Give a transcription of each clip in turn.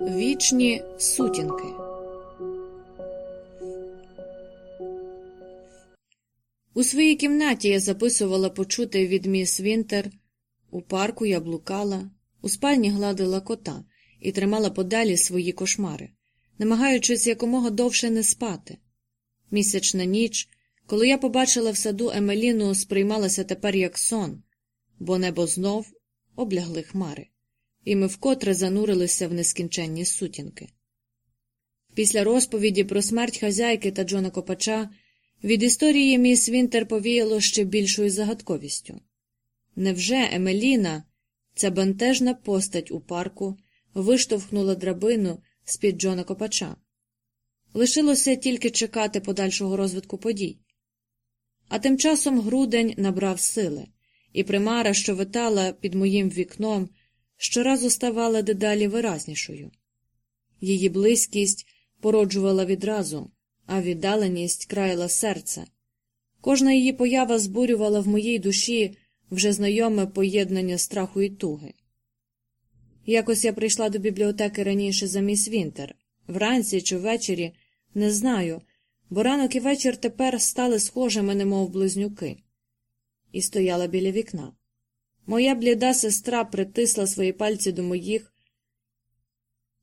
Вічні сутінки. У своїй кімнаті я записувала почути від міс Вінтер, у парку я блукала, у спальні гладила кота і тримала подалі свої кошмари, намагаючись якомога довше не спати. Місячна ніч, коли я побачила в саду Емеліну, сприймалася тепер як сон, бо небо знов облягли хмари і ми вкотре занурилися в нескінченні сутінки. Після розповіді про смерть хазяйки та Джона Копача від історії міс Вінтер повіяло ще більшою загадковістю. Невже Емеліна, ця бентежна постать у парку, виштовхнула драбину з під Джона Копача? Лишилося тільки чекати подальшого розвитку подій. А тим часом грудень набрав сили, і примара, що витала під моїм вікном, щоразу ставала дедалі виразнішою. Її близькість породжувала відразу, а віддаленість краяла серце. Кожна її поява збурювала в моїй душі вже знайоме поєднання страху і туги. Якось я прийшла до бібліотеки раніше за міс Вінтер, вранці чи ввечері, не знаю, бо ранок і вечір тепер стали схожими, немов близнюки, і стояла біля вікна. Моя бліда сестра притисла свої пальці до моїх,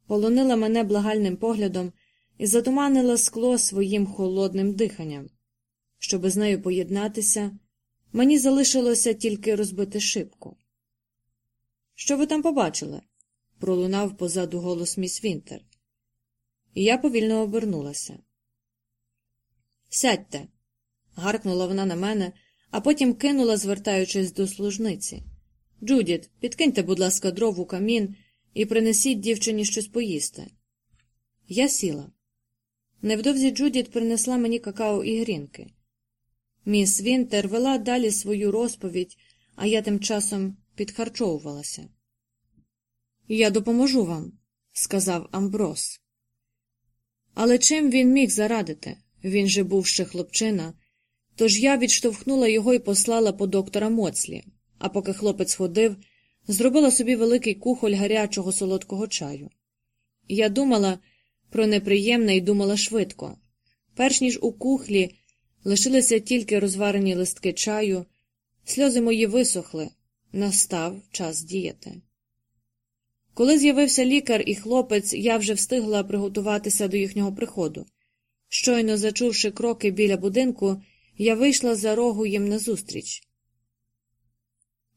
полонила мене благальним поглядом і затуманила скло своїм холодним диханням. Щоби з нею поєднатися, мені залишилося тільки розбити шибку. Що ви там побачили? пролунав позаду голос міс Вінтер. І я повільно обернулася. Сядьте. гаркнула вона на мене, а потім кинула, звертаючись до служниці. Джудіт, підкиньте, будь ласка, дров у камін і принесіть дівчині щось поїсти. Я сіла. Невдовзі Джудіт принесла мені какао і грінки. Міс Вінтер вела далі свою розповідь, а я тим часом підхарчовувалася. Я допоможу вам, сказав Амброс. Але чим він міг зарадити? Він же був ще хлопчина. Тож я відштовхнула його і послала по доктора Моцлі, а поки хлопець ходив, зробила собі великий кухоль гарячого солодкого чаю. Я думала про неприємне і думала швидко. Перш ніж у кухлі лишилися тільки розварені листки чаю, сльози мої висохли, настав час діяти. Коли з'явився лікар і хлопець, я вже встигла приготуватися до їхнього приходу. Щойно зачувши кроки біля будинку, я вийшла за рогу їм назустріч.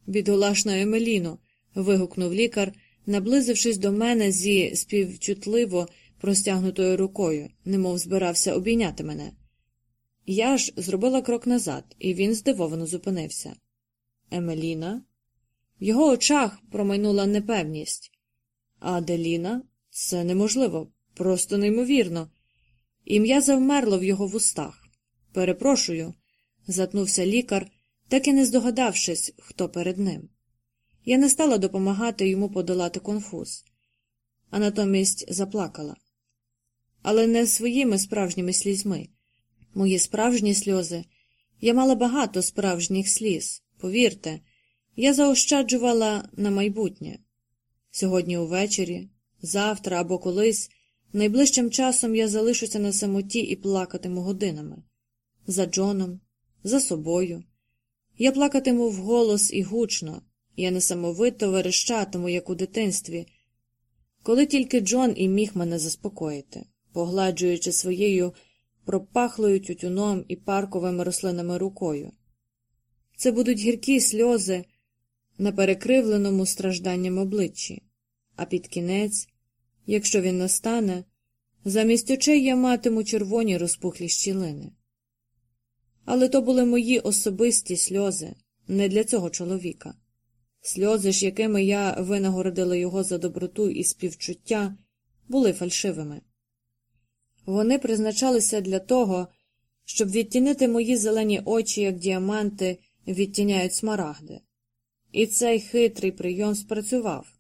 Бідолашна Емеліно. вигукнув лікар, наблизившись до мене зі співчутливо простягнутою рукою, немов збирався обійняти мене. Я ж зробила крок назад, і він здивовано зупинився. Емеліна? В його очах промайнула непевність. Аделіна? Це неможливо, просто неймовірно. Ім'я завмерло в його вустах. Перепрошую, затнувся лікар, так і не здогадавшись, хто перед ним. Я не стала допомагати йому подолати конфуз, а натомість заплакала. Але не своїми справжніми слізьми. Мої справжні сльози. Я мала багато справжніх сліз, повірте, я заощаджувала на майбутнє. Сьогодні увечері, завтра або колись, найближчим часом я залишуся на самоті і плакатиму годинами за Джоном, за собою. Я плакатиму вголос і гучно, я несамовито верещатиму, як у дитинстві, коли тільки Джон і міг мене заспокоїти, погладжуючи своєю пропахлою тютюном і парковими рослинами рукою. Це будуть гіркі сльози на перекривленому стражданням обличчі, а під кінець, якщо він настане, замість очей я матиму червоні розпухлі щілини. Але то були мої особисті сльози, не для цього чоловіка. Сльози ж, якими я винагородила його за доброту і співчуття, були фальшивими. Вони призначалися для того, щоб відтінити мої зелені очі, як діаманти відтіняють смарагди. І цей хитрий прийом спрацював.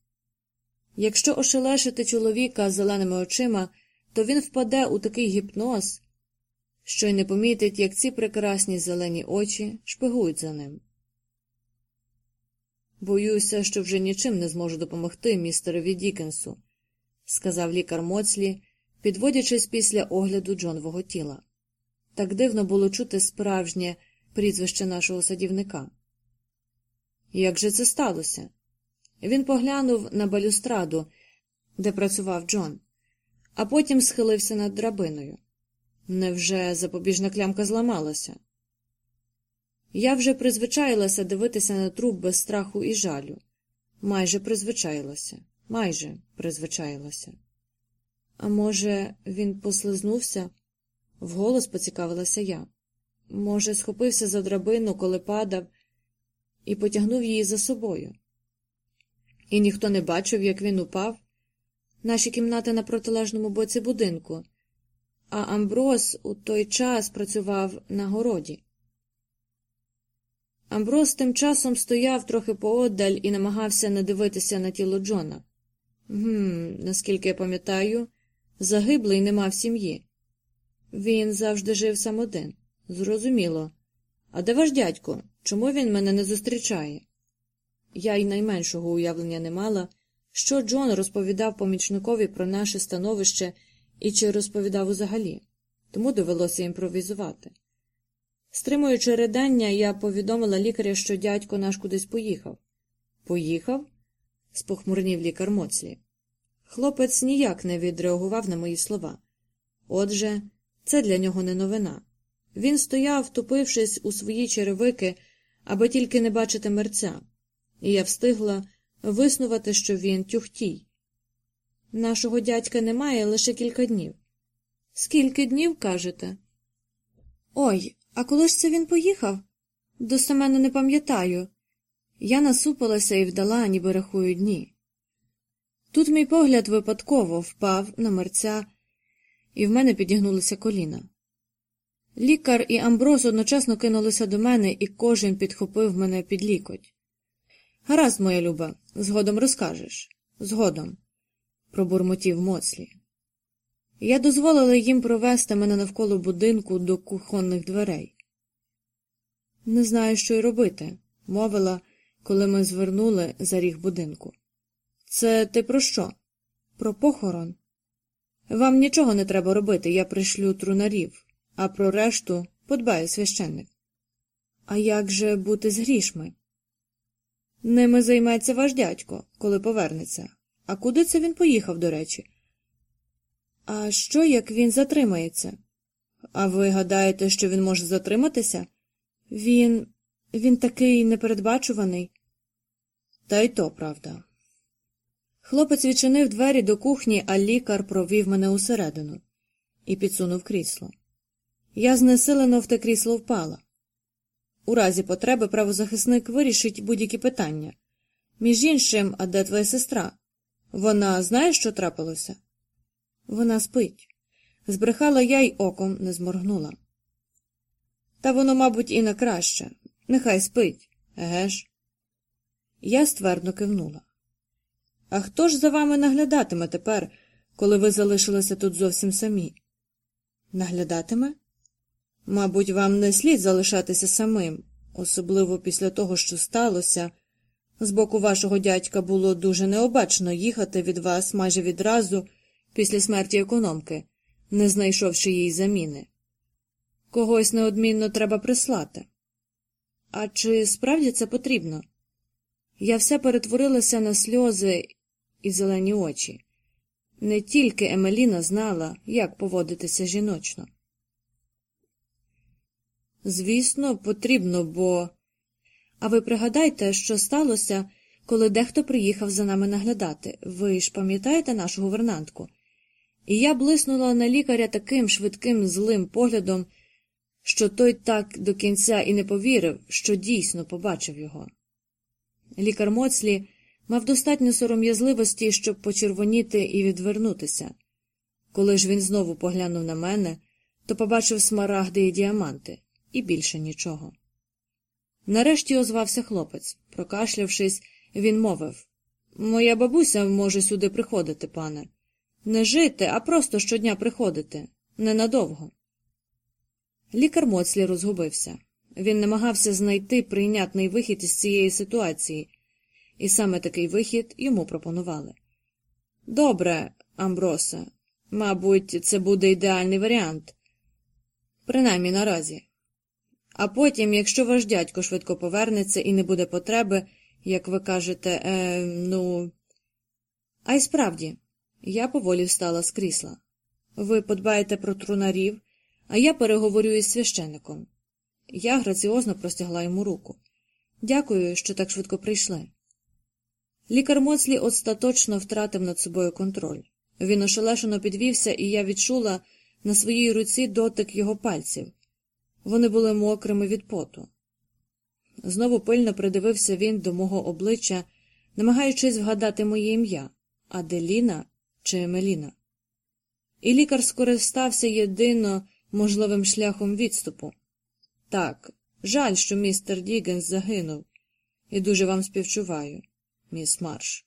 Якщо ошелешити чоловіка з зеленими очима, то він впаде у такий гіпноз, що й не помітить, як ці прекрасні зелені очі шпигують за ним. Боюся, що вже нічим не зможу допомогти містерові Дікенсу, сказав лікар Моцлі, підводячись після огляду Джонового тіла. Так дивно було чути справжнє прізвище нашого садівника. Як же це сталося? Він поглянув на балюстраду, де працював Джон, а потім схилився над драбиною. Невже запобіжна клямка зламалася? Я вже призвичаїлася дивитися на труп без страху і жалю. Майже призвичаїлася, майже призвичаїлася. А може, він послизнувся? Вголос поцікавилася я. Може, схопився за драбину, коли падав, і потягнув її за собою. І ніхто не бачив, як він упав. Наші кімнати на протилежному боці будинку, а Амброс у той час працював на городі. Амброс тим часом стояв трохи поодаль і намагався не дивитися на тіло Джона. Гм, наскільки я пам'ятаю, загиблий не мав сім'ї. Він завжди жив сам один. Зрозуміло. А де ваш дядько? Чому він мене не зустрічає? Я й найменшого уявлення не мала, що Джон розповідав помічникові про наше становище і чи розповідав взагалі, тому довелося імпровізувати. Стримуючи ридання, я повідомила лікаря, що дядько наш кудись поїхав. Поїхав? спохмурнів лікар Моцлі. Хлопець ніяк не відреагував на мої слова. Отже, це для нього не новина. Він стояв, втупившись у свої черевики, аби тільки не бачити мерця, і я встигла виснувати, що він тюхтій. Нашого дядька немає лише кілька днів. Скільки днів кажете? Ой, а коли ж це він поїхав? Достеменно не пам'ятаю. Я насупилася і вдала, ніби рахую дні. Тут мій погляд випадково впав на мерця, і в мене підігнулися коліна. Лікар і Амброс одночасно кинулися до мене, і кожен підхопив мене під лікоть. Гаразд, моя люба, згодом розкажеш. Згодом, пробурмотів Моцлі. Я дозволила їм провести мене навколо будинку до кухонних дверей. Не знаю, що й робити, мовила, коли ми звернули за ріг будинку. Це ти про що? Про похорон. Вам нічого не треба робити, я пришлю трунарів, а про решту подбає священник. А як же бути з грішми? Ними займеться ваш дядько, коли повернеться. А куди це він поїхав, до речі? А що, як він затримається? А ви гадаєте, що він може затриматися? Він. він такий непередбачуваний. Та й то правда. Хлопець відчинив двері до кухні, а лікар провів мене усередину і підсунув крісло. Я знесилено в те крісло впала. У разі потреби правозахисник вирішить будь-які питання. Між іншим, а де твоя сестра? Вона знає, що трапилося? Вона спить. Збрехала я й оком не зморгнула. Та воно, мабуть, і на краще. Нехай спить, еге ж? Я ствердно кивнула. А хто ж за вами наглядатиме тепер, коли ви залишилися тут зовсім самі? Наглядатиме? Мабуть, вам не слід залишатися самим, особливо після того, що сталося. З боку вашого дядька було дуже необачно їхати від вас майже відразу після смерті економки, не знайшовши їй заміни. Когось неодмінно треба прислати. А чи справді це потрібно? Я все перетворилася на сльози і зелені очі. Не тільки Емеліна знала, як поводитися жіночно. Звісно, потрібно, бо. А ви пригадайте, що сталося, коли дехто приїхав за нами наглядати. Ви ж пам'ятаєте нашу гувернантку? І я блиснула на лікаря таким швидким злим поглядом, що той так до кінця і не повірив, що дійсно побачив його. Лікар Моцлі мав достатньо сором'язливості, щоб почервоніти і відвернутися. Коли ж він знову поглянув на мене, то побачив смарагди і діаманти, і більше нічого. Нарешті озвався хлопець. Прокашлявшись, він мовив Моя бабуся може сюди приходити, пане. Не жити, а просто щодня приходити. Ненадовго. Лікар Моцлі розгубився. Він намагався знайти прийнятний вихід із цієї ситуації, і саме такий вихід йому пропонували. Добре, Амброса, мабуть, це буде ідеальний варіант, принаймні наразі. А потім, якщо ваш дядько швидко повернеться і не буде потреби, як ви кажете, е, ну. А й справді, я поволі встала з крісла. Ви подбаєте про трунарів, а я переговорю із священником. Я граціозно простягла йому руку. Дякую, що так швидко прийшли. Лікар Моцлі остаточно втратив над собою контроль. Він ошелешено підвівся, і я відчула на своїй руці дотик його пальців. Вони були мокрими від поту. Знову пильно придивився він до мого обличчя, намагаючись вгадати моє ім'я Аделіна чи Емеліна. І лікар скористався єдино можливим шляхом відступу. Так, жаль, що містер Дігенс загинув, і дуже вам співчуваю, міс Марш.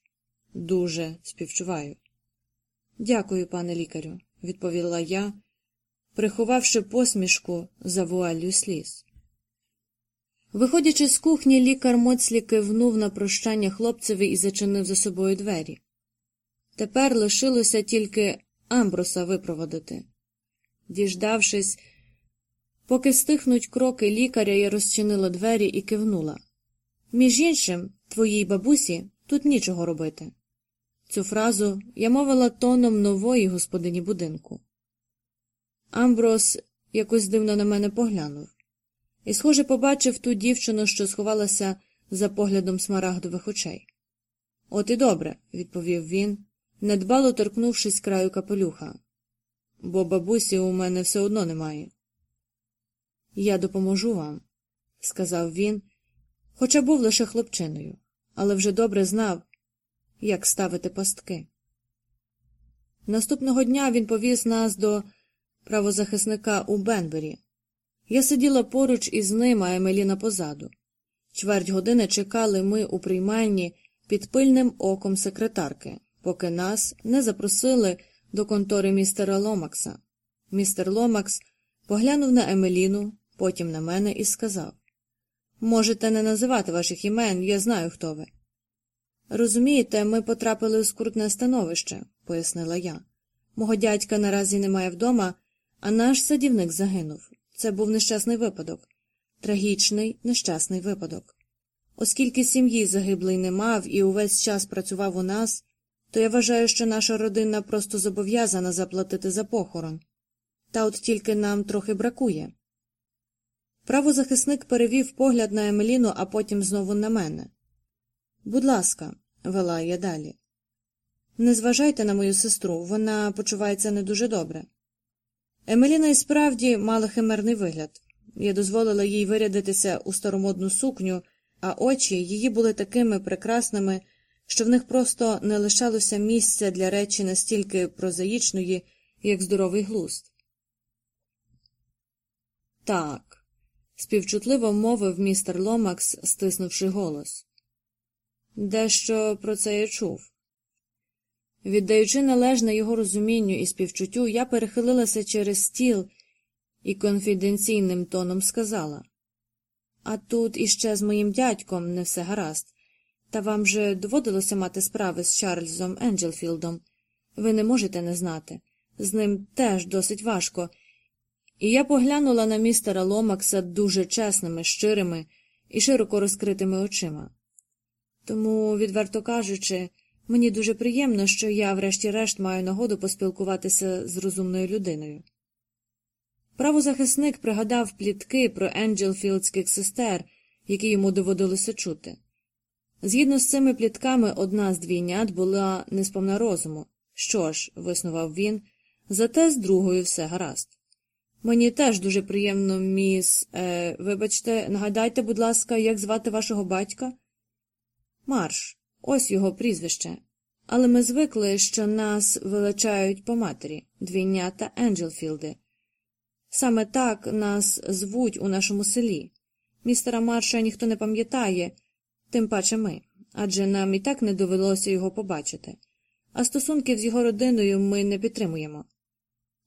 Дуже співчуваю. Дякую, пане лікарю, відповіла я, приховавши посмішку за вуаллю сліз. Виходячи з кухні, лікар Моцлі кивнув на прощання хлопцеві і зачинив за собою двері. Тепер лишилося тільки Амброса випроводити. Діждавшись, поки стихнуть кроки лікаря, я розчинила двері і кивнула. Між іншим, твоїй бабусі тут нічого робити. Цю фразу я мовила тоном нової господині будинку. Амброс якось дивно на мене поглянув і, схоже, побачив ту дівчину, що сховалася за поглядом смарагдових очей. От і добре, відповів він, недбало торкнувшись краю капелюха, бо бабусі у мене все одно немає. Я допоможу вам, сказав він, хоча був лише хлопчиною, але вже добре знав, як ставити пастки. Наступного дня він повіз нас до правозахисника у Бенбері. Я сиділа поруч із ним, а Емеліна позаду. Чверть години чекали ми у приймальні під пильним оком секретарки, поки нас не запросили до контори містера Ломакса. Містер Ломакс поглянув на Емеліну, потім на мене і сказав Можете не називати ваших імен, я знаю, хто ви. Розумієте, ми потрапили у скрутне становище, пояснила я. Мого дядька наразі немає вдома, а наш садівник загинув. Це був нещасний випадок, трагічний нещасний випадок. Оскільки сім'ї загиблий не мав і увесь час працював у нас, то я вважаю, що наша родина просто зобов'язана заплатити за похорон. Та от тільки нам трохи бракує. Правозахисник перевів погляд на Емеліну, а потім знову на мене. Будь ласка, вела я далі. Не зважайте на мою сестру, вона почувається не дуже добре. Емеліна і справді мала химерний вигляд. Я дозволила їй вирядитися у старомодну сукню, а очі її були такими прекрасними, що в них просто не лишалося місця для речі настільки прозаїчної, як здоровий глузд. Так, співчутливо мовив містер Ломакс, стиснувши голос. Дещо про це я чув. Віддаючи належне його розумінню і співчуттю, я перехилилася через стіл і конфіденційним тоном сказала А тут іще з моїм дядьком не все гаразд, та вам же доводилося мати справи з Чарльзом Енджелфілдом. Ви не можете не знати. З ним теж досить важко. І я поглянула на містера Ломакса дуже чесними, щирими і широко розкритими очима. Тому, відверто кажучи, Мені дуже приємно, що я, врешті-решт, маю нагоду поспілкуватися з розумною людиною. Правозахисник пригадав плітки про енджелфілдських сестер, які йому доводилося чути. Згідно з цими плітками, одна з двійнят була несповна розуму. Що ж, виснував він, зате з другою все гаразд. Мені теж дуже приємно, міс. Е, Вибачте, нагадайте, будь ласка, як звати вашого батька? Марш. Ось його прізвище. Але ми звикли, що нас величають по матері двійнята Енджелфілди. Саме так нас звуть у нашому селі. Містера Марша ніхто не пам'ятає, тим паче ми, адже нам і так не довелося його побачити, а стосунків з його родиною ми не підтримуємо.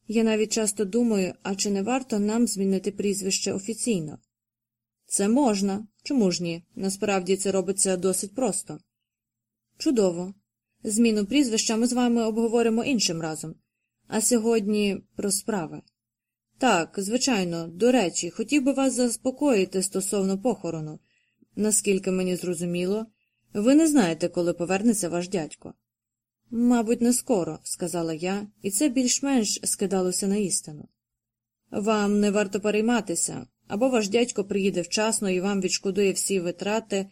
Я навіть часто думаю, а чи не варто нам змінити прізвище офіційно? Це можна. Чому ж ні? Насправді це робиться досить просто. Чудово. Зміну прізвища ми з вами обговоримо іншим разом. А сьогодні про справи. Так, звичайно, до речі, хотів би вас заспокоїти стосовно похорону. Наскільки мені зрозуміло, ви не знаєте, коли повернеться ваш дядько. Мабуть, не скоро, сказала я, і це більш-менш скидалося на істину. Вам не варто перейматися, або ваш дядько приїде вчасно і вам відшкодує всі витрати,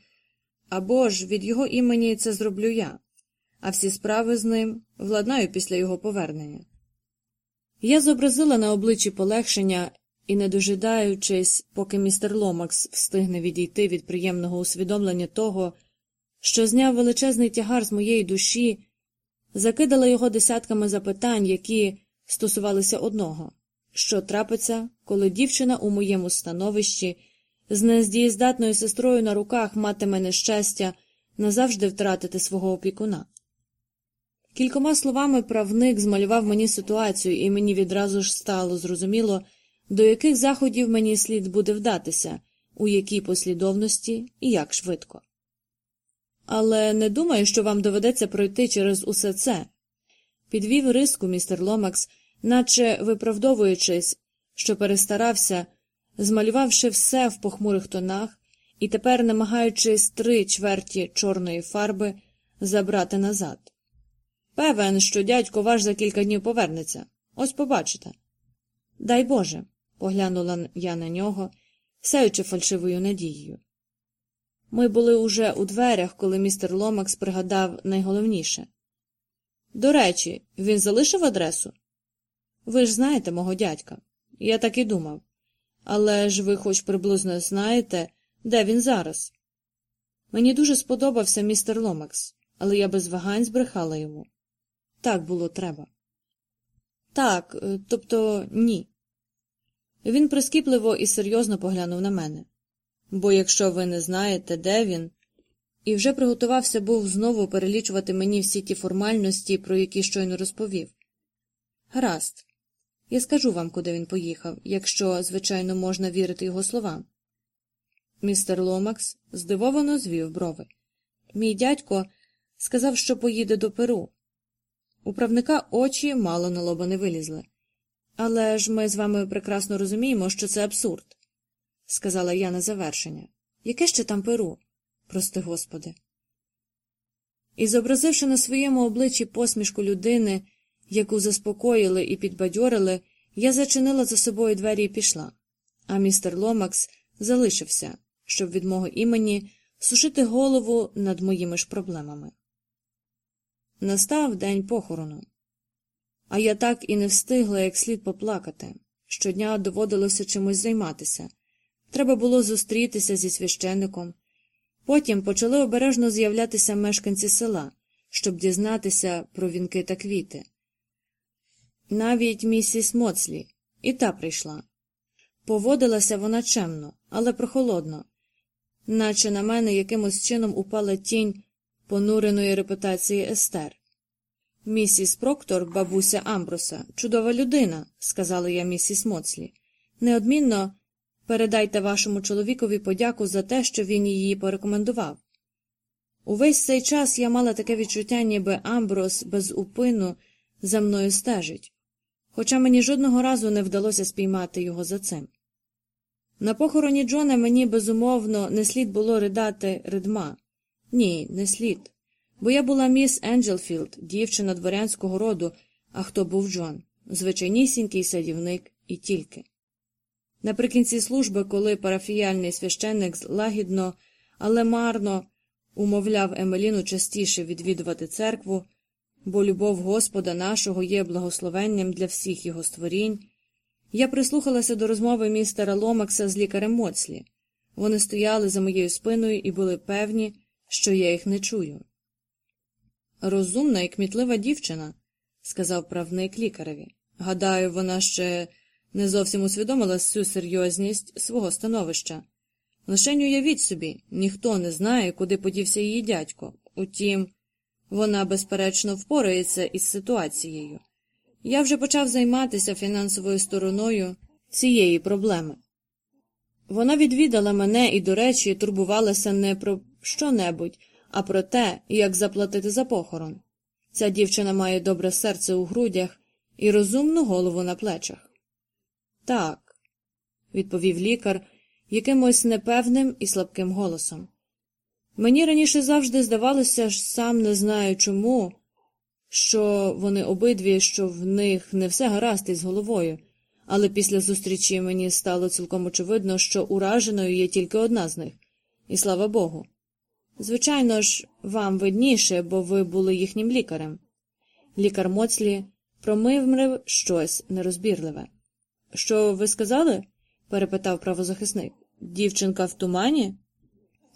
або ж від його імені це зроблю я, а всі справи з ним владнаю після його повернення. Я зобразила на обличчі полегшення і, не дожидаючись, поки містер Ломакс встигне відійти від приємного усвідомлення того, що зняв величезний тягар з моєї душі, закидала його десятками запитань, які стосувалися одного що трапиться, коли дівчина у моєму становищі з нездієздатною сестрою на руках матиме нещастя назавжди втратити свого опікуна. Кількома словами правник змалював мені ситуацію, і мені відразу ж стало зрозуміло, до яких заходів мені слід буде вдатися, у якій послідовності і як швидко. Але не думаю, що вам доведеться пройти через усе це. Підвів риску містер Ломакс, наче виправдовуючись, що перестарався, змалювавши все в похмурих тонах і тепер, намагаючись три чверті чорної фарби забрати назад. Певен, що дядько ваш за кілька днів повернеться. Ось побачите. Дай Боже, поглянула я на нього, сяючи фальшивою надією. Ми були уже у дверях, коли містер Ломакс пригадав найголовніше. До речі, він залишив адресу? Ви ж знаєте мого дядька. Я так і думав. Але ж ви хоч приблизно знаєте, де він зараз. Мені дуже сподобався містер Ломакс, але я без вагань збрехала йому. Так було треба. Так, е, тобто ні. Він прискіпливо і серйозно поглянув на мене. Бо якщо ви не знаєте, де він, і вже приготувався був знову перелічувати мені всі ті формальності, про які щойно розповів. Гаразд, я скажу вам, куди він поїхав, якщо, звичайно, можна вірити його словам. Містер Ломакс здивовано звів брови. Мій дядько сказав, що поїде до Перу. У правника очі мало на лоба не вилізли. Але ж ми з вами прекрасно розуміємо, що це абсурд, сказала я на завершення. Яке ще там перу? Прости господи. І зобразивши на своєму обличчі посмішку людини, яку заспокоїли і підбадьорили, я зачинила за собою двері і пішла, а містер Ломакс залишився, щоб від мого імені сушити голову над моїми ж проблемами. Настав день похорону, а я так і не встигла як слід поплакати. Щодня доводилося чимось займатися. Треба було зустрітися зі священником. Потім почали обережно з'являтися мешканці села, щоб дізнатися про вінки та квіти. Навіть місіс Моцлі, і та прийшла. Поводилася вона чемно, але прохолодно, наче на мене якимось чином упала тінь понуреної репутації Естер. Місіс Проктор, бабуся Амброса, чудова людина, сказала я місіс Моцлі. Неодмінно передайте вашому чоловікові подяку за те, що він її порекомендував. Увесь цей час я мала таке відчуття, ніби Амброс без упину за мною стежить, хоча мені жодного разу не вдалося спіймати його за цим. На похороні Джона мені безумовно не слід було ридати ридма. Ні, не слід бо я була міс Енджелфілд, дівчина дворянського роду, а хто був Джон, звичайнісінький садівник і тільки. Наприкінці служби, коли парафіяльний священник лагідно, але марно умовляв Емеліну частіше відвідувати церкву, бо любов Господа нашого є благословенням для всіх його створінь, я прислухалася до розмови містера Ломакса з лікарем Моцлі. Вони стояли за моєю спиною і були певні, що я їх не чую. Розумна і кмітлива дівчина, сказав правник лікареві. Гадаю, вона ще не зовсім усвідомила всю серйозність свого становища. Лишень уявіть собі, ніхто не знає, куди подівся її дядько. Утім, вона, безперечно, впорається із ситуацією. Я вже почав займатися фінансовою стороною цієї проблеми. Вона відвідала мене і, до речі, турбувалася не про що-небудь, а про те, як заплатити за похорон. Ця дівчина має добре серце у грудях і розумну голову на плечах. Так, відповів лікар якимось непевним і слабким голосом. Мені раніше завжди здавалося, сам не знаю чому, що вони обидві, що в них не все гаразд із головою, але після зустрічі мені стало цілком очевидно, що ураженою є тільки одна з них, і слава Богу. Звичайно ж, вам видніше, бо ви були їхнім лікарем. Лікар Моцлі промивмрив щось нерозбірливе. Що ви сказали? перепитав правозахисник. Дівчинка в тумані?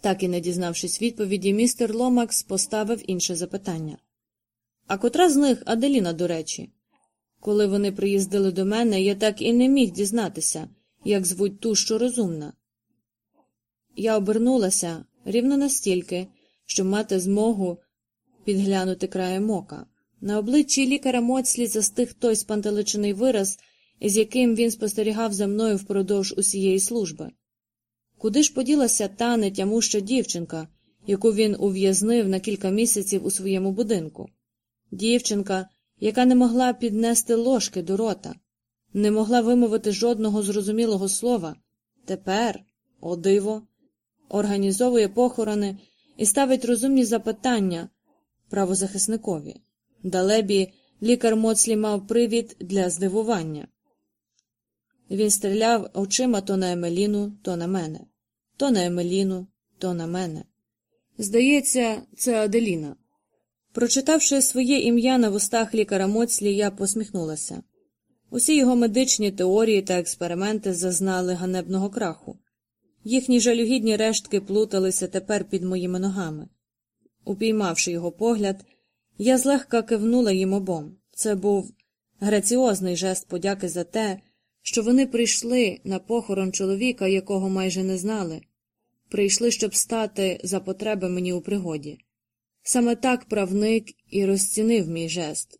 Так і не дізнавшись відповіді, містер Ломакс поставив інше запитання. А котра з них Аделіна, до речі? Коли вони приїздили до мене, я так і не міг дізнатися, як звуть ту, що розумна. Я обернулася рівно настільки, щоб мати змогу підглянути краєм ока. На обличчі лікаря Моцлі застиг той спантеличений вираз, з яким він спостерігав за мною впродовж усієї служби. Куди ж поділася та нетямуща дівчинка, яку він ув'язнив на кілька місяців у своєму будинку? Дівчинка, яка не могла піднести ложки до рота, не могла вимовити жодного зрозумілого слова, тепер, о диво, організовує похорони і ставить розумні запитання правозахисникові. Далебі лікар Моцлі мав привід для здивування. Він стріляв очима то на Емеліну, то на мене, то на Емеліну, то на мене. Здається, це Аделіна. Прочитавши своє ім'я на вустах лікаря Моцлі, я посміхнулася. Усі його медичні теорії та експерименти зазнали ганебного краху. Їхні жалюгідні рештки плуталися тепер під моїми ногами. Упіймавши його погляд, я злегка кивнула їм обом. Це був граціозний жест подяки за те, що вони прийшли на похорон чоловіка, якого майже не знали, прийшли, щоб стати за потреби мені у пригоді. Саме так правник і розцінив мій жест.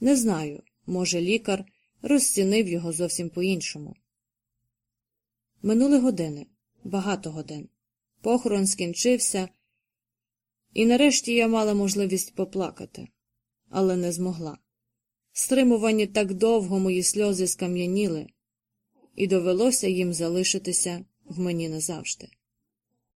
Не знаю, може, лікар розцінив його зовсім по іншому. Минули години, багато годин. Похорон скінчився, і нарешті я мала можливість поплакати, але не змогла. Стримувані так довго мої сльози скам'яніли, і довелося їм залишитися в мені назавжди.